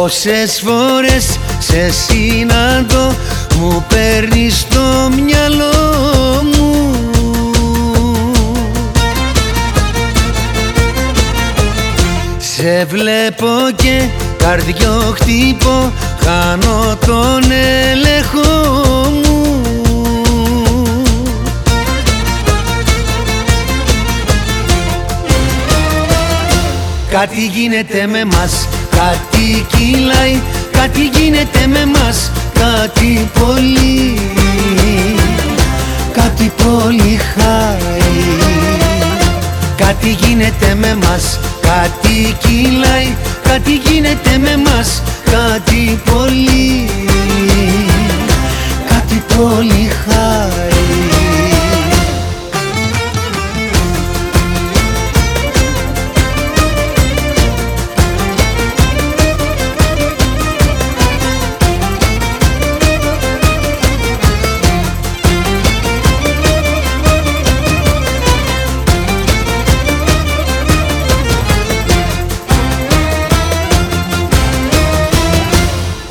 Πόσες φορές σε συναντώ μου παίρνεις το μυαλό μου. Σε βλέπω και καρδιό χτύπω χάνω τον έλεγχο μου. Κάτι γίνεται με μας, κάτι κυλάει Κάτι γίνεται με μας, κάτι πολύ. Κάτι πολύ χάει. Κάτι γίνεται με μας, κάτι κυλάει Κάτι γίνεται με μας, κάτι πολύ. Κάτι πολύ χάει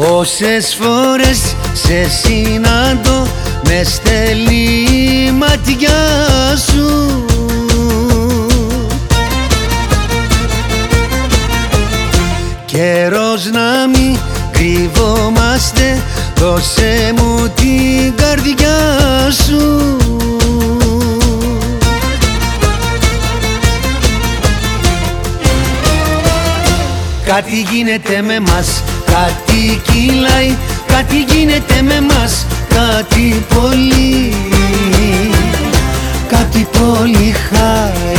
Όσες φορές σε συναντώ με στέλνει η ματιά σου. Καιρός να μην κρυβόμαστε δώσε μου την καρδιά σου. Κάτι γίνεται με μας Κάτι κυλάει, κάτι γίνεται με μας Κάτι πολύ, κάτι πολύ χάει.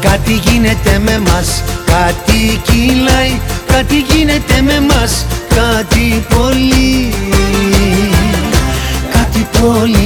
Κάτι γίνεται με μας, κάτι κυλάει Κάτι γίνεται με μας, κάτι πολύ, κάτι πολύ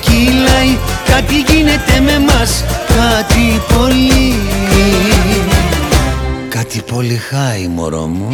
κυλάει Κάτι γίνεται με μας, κάτι πολύ Κάτι πολύ χάει μωρό μου